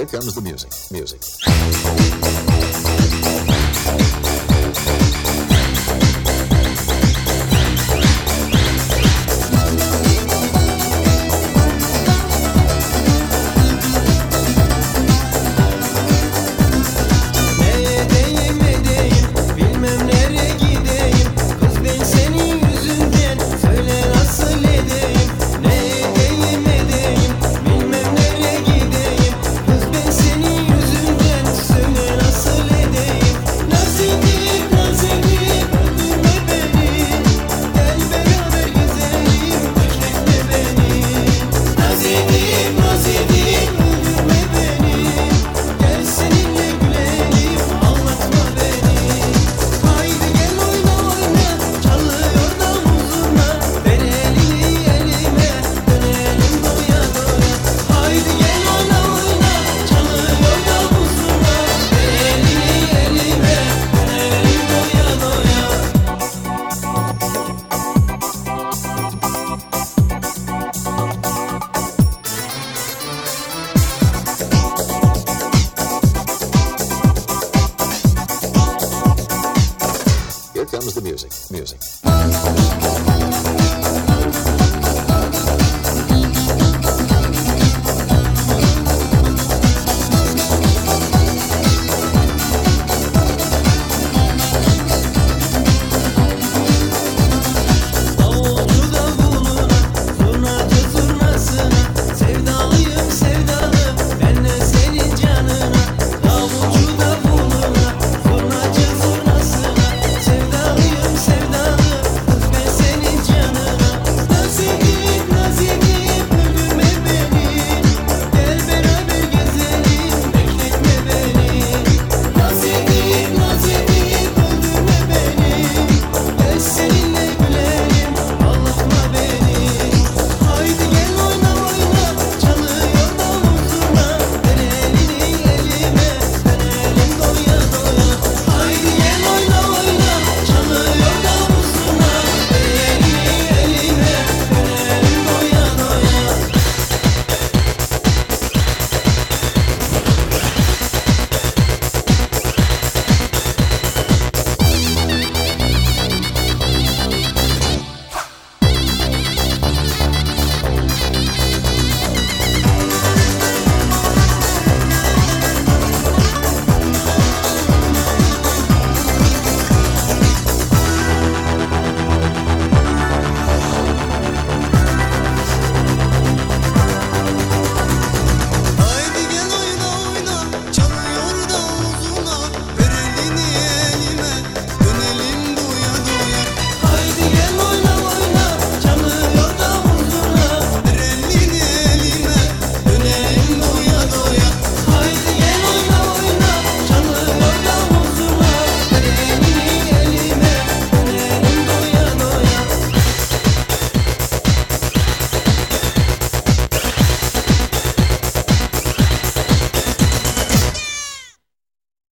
Here comes the music. Music.